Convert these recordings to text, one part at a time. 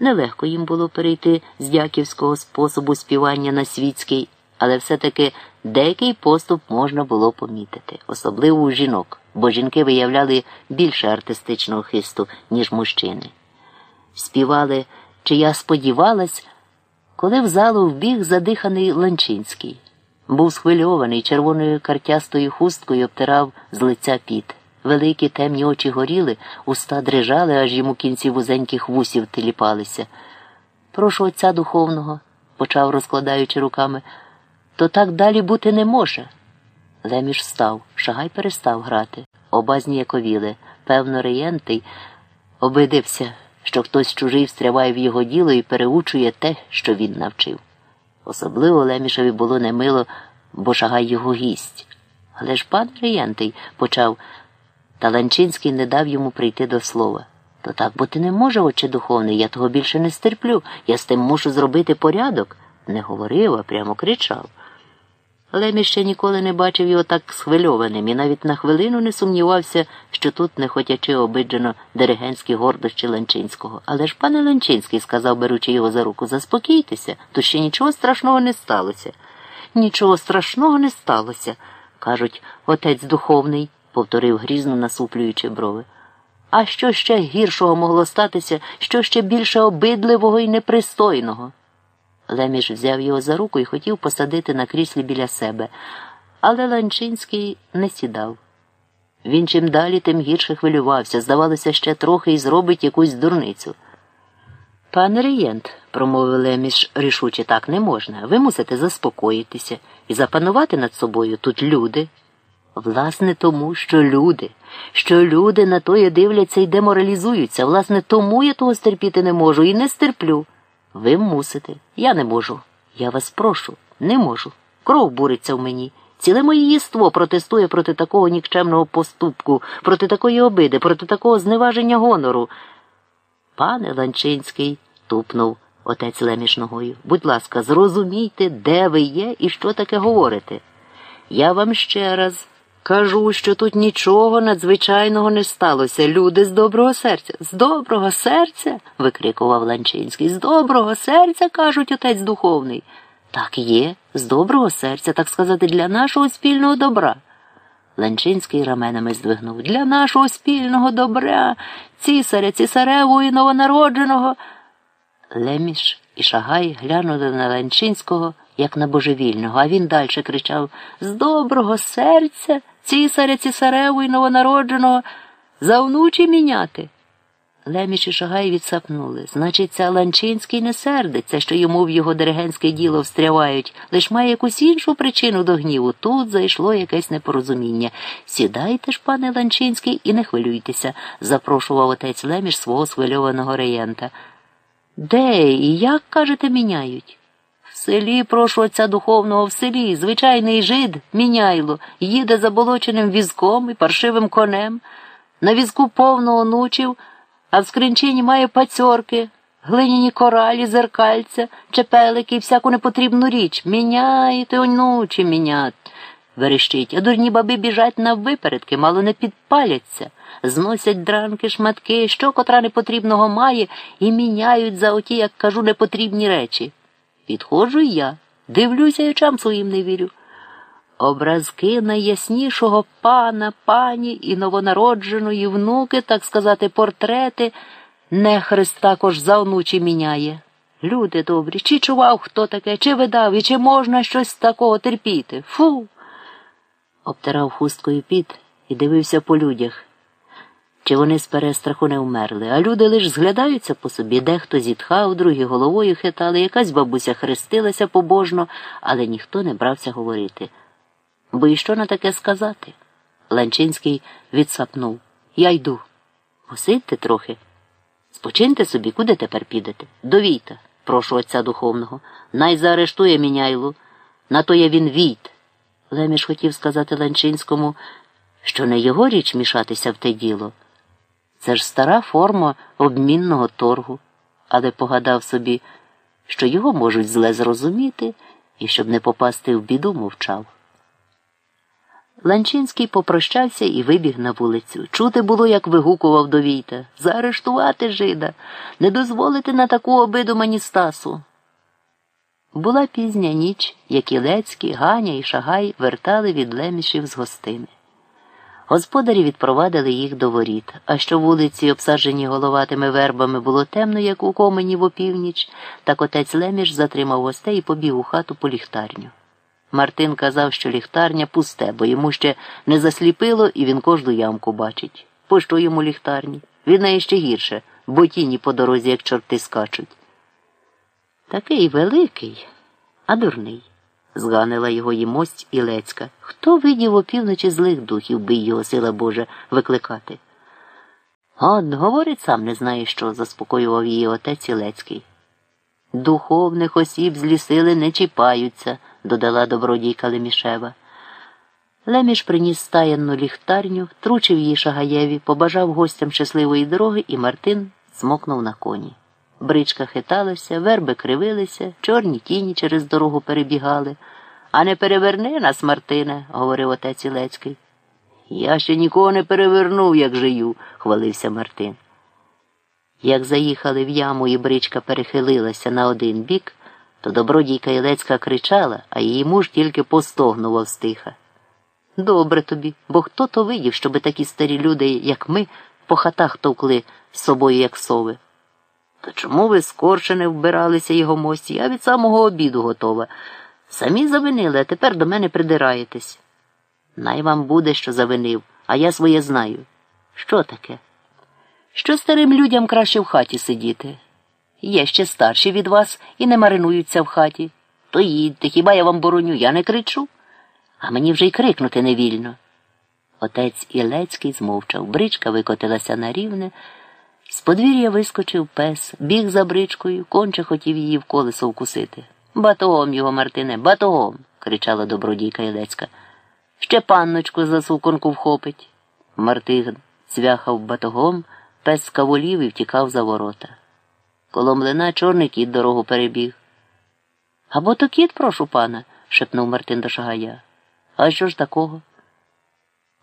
Нелегко їм було перейти з дяківського способу співання на світський, але все-таки деякий поступ можна було помітити, особливо у жінок, бо жінки виявляли більше артистичного хисту, ніж мужчини. Співали, чи я сподівалась, коли в залу вбіг задиханий Ланчинський. Був схвильований червоною картястою хусткою обтирав з лиця піт. Великі темні очі горіли, уста дрижали, аж йому кінці вузеньких вусів теліпалися. Прошу отця духовного, почав, розкладаючи руками, то так далі бути не може. Леміш встав, шагай перестав грати. Оба зніяковіли. Певно, реєнтий обидився, що хтось чужий встряває в його діло і переучує те, що він навчив. Особливо Лемішеві було немило, бо шагай його гість. Але ж пан реєнтий почав. Та Ланчинський не дав йому прийти до слова. То так бути не може, отче духовний, я того більше не стерплю. Я з тим мушу зробити порядок. Не говорив, а прямо кричав. Лемі ще ніколи не бачив його так схвильованим і навіть на хвилину не сумнівався, що тут не хотячи обиджено диригентські гордощі Ланчинського. Але ж пане Ланчинський, сказав, беручи його за руку, заспокійтеся, то ще нічого страшного не сталося. Нічого страшного не сталося, кажуть, отець духовний повторив грізно насуплюючи брови. А що ще гіршого могло статися, що ще більше обидливого і непристойного? Леміш взяв його за руку і хотів посадити на кріслі біля себе, але Ланчинський не сідав. Він чим далі, тим гірше хвилювався, здавалося, ще трохи і зробить якусь дурницю. Пане Рієнт, промовив Леміш рішуче, так не можна. Ви мусите заспокоїтися і запанувати над собою тут люди. Власне, тому, що люди, що люди на тоє дивляться і деморалізуються. Власне, тому я того стерпіти не можу і не стерплю. Ви мусите. Я не можу. Я вас прошу, не можу. Кров буриться в мені. Ціле моє єство протестує проти такого нікчемного поступку, проти такої обиди, проти такого зневаження гонору. Пане Ланчинський, тупнув отець Леміш ногою. Будь ласка, зрозумійте, де ви є і що таке говорите. Я вам ще раз. Кажу, що тут нічого надзвичайного не сталося. Люди з доброго серця. З доброго серця. викрикував Ланчинський. З доброго серця, кажуть отець духовний. Так є, з доброго серця, так сказати, для нашого спільного добра. Ланчинський раменами здвигнув. Для нашого спільного добра, цісаря, цісареву і новонародженого. Леміш і Шагай глянули на Ланчинського, як на божевільного, а він далі кричав З доброго серця цісаря цісареву і новонародженого за внучі міняти. Леміш і Шагай відсапнули. Значить, ця Ланчинський не сердиться, що йому в його диригентське діло встрявають, лиш має якусь іншу причину до гніву. Тут зайшло якесь непорозуміння. Сідайте ж, пане Ланчинський, і не хвилюйтеся, запрошував отець Леміш свого схвильованого реєнта. Де і як, кажете, міняють? В селі прошу отця духовного в селі, звичайний жид, міняйло, їде заболоченим візком і паршивим конем, на візку повно онучів, а в скринчині має пацьорки, глиняні коралі, зеркальця, чепелики і всяку непотрібну річ. Міняйте, онучі, мінять, верещить, а дурні баби біжать на випередки, мало не підпаляться. Зносять дранки, шматки, що котра непотрібного має, і міняють за оті, як кажу, непотрібні речі. Підходжу я, дивлюся і очам своїм не вірю. Образки найяснішого пана, пані і новонародженої внуки, так сказати, портрети, нехрест також за міняє. Люди добрі, чи чував хто таке, чи видав, і чи можна щось такого терпіти? Фу. Обтирав хусткою піт і дивився по людях чи вони з перестраху не вмерли, а люди лиш зглядаються по собі, дехто зітхав, другі головою хитали, якась бабуся хрестилася побожно, але ніхто не брався говорити. Бо і що на таке сказати? Ланчинський відсапнув. Я йду. Посидьте трохи. Спочиньте собі, куди тепер підете? До війта, прошу отця духовного. Най заарештує міняйлу. На то є він війт. Леміш хотів сказати Ланчинському, що не його річ мішатися в те діло. Це ж стара форма обмінного торгу, але погадав собі, що його можуть зле зрозуміти і, щоб не попасти в біду, мовчав. Ланчинський попрощався і вибіг на вулицю. Чути було, як вигукував до Війта. Заарештувати жида, не дозволити на таку обиду мені Стасу. Була пізня ніч, як Ілецький, Ганя і Шагай вертали від лемішів з гостини. Господарі відпровадили їх до воріт, а що вулиці, обсаджені головатими вербами, було темно, як у комені в опівніч, так отець Леміш затримав гостей і побіг у хату по ліхтарню. Мартин казав, що ліхтарня пусте, бо йому ще не засліпило і він кожну ямку бачить. Пощо йому ліхтарні? Від неї ще гірше, бо тіні по дорозі, як чорти скачуть. Такий великий, а дурний, зганила його їмость Ілецька. Хто видів опівночі злих духів, би його, сила Божа, викликати? От, говорить, сам не знає що, заспокоював її отець Ілецький. Духовних осіб злі сили не чіпаються, додала добродійка Лемішева. Леміш приніс стаянну ліхтарню, втручив її шагаєві, побажав гостям щасливої дороги, і Мартин змокнув на коні. Бричка хиталася, верби кривилися, чорні тіні через дорогу перебігали. А не переверни нас, Мартине, говорив отець Ілецький. Я ще нікого не перевернув, як жию, хвалився Мартин. Як заїхали в яму і бричка перехилилася на один бік, то добродійка Ілецька кричала, а її муж тільки постогнував стиха. Добре тобі, бо хто то видів, щоби такі старі люди, як ми, по хатах товкли з собою, як сови. То чому ви скорше не вбиралися його мості? Я від самого обіду готова. Самі завинили, а тепер до мене придираєтесь. Най вам буде, що завинив, а я своє знаю. Що таке? Що старим людям краще в хаті сидіти? Є ще старші від вас і не маринуються в хаті. То їдьте, хіба я вам бороню, я не кричу, а мені вже й крикнути не вільно. Отець Ілецький змовчав, бричка викотилася на рівне. З подвір'я вискочив пес, біг за бричкою, конче хотів її в колесо вкусити. Батогом його, Мартине, батогом, кричала добродійка Ілецька. Ще панночку за суконку вхопить. Мартин цвяхав батогом, пес скаволів і втікав за ворота. Коло млина чорний кіт дорогу перебіг. Або то кіт, прошу пана, шепнув Мартин до Шагая. А що ж такого?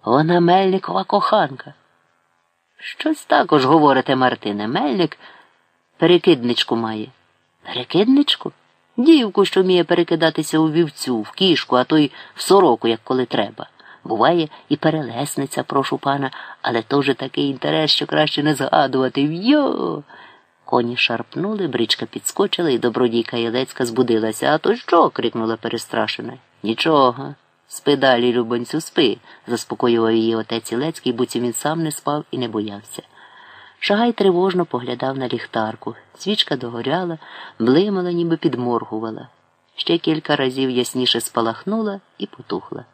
Вона Мельникова коханка. Щось також говорите, Мартине. Мельник перекидничку має. Перекидничку? Дівку, що вміє перекидатися у вівцю, в кішку, а то й в сороку, як коли треба. Буває і перелесниця, прошу пана, але то вже такий інтерес, що краще не згадувати. Йо. Коні шарпнули, бричка підскочила, і добродійка Єлецька збудилася. А то що? крикнула перестрашена. Нічого. Спи далі, любонцю, спи, заспокоював її отець Ілецький, буцім він сам не спав і не боявся. Шагай тривожно поглядав на ліхтарку. Свічка догоряла, блимала, ніби підморгувала. Ще кілька разів ясніше спалахнула і потухла.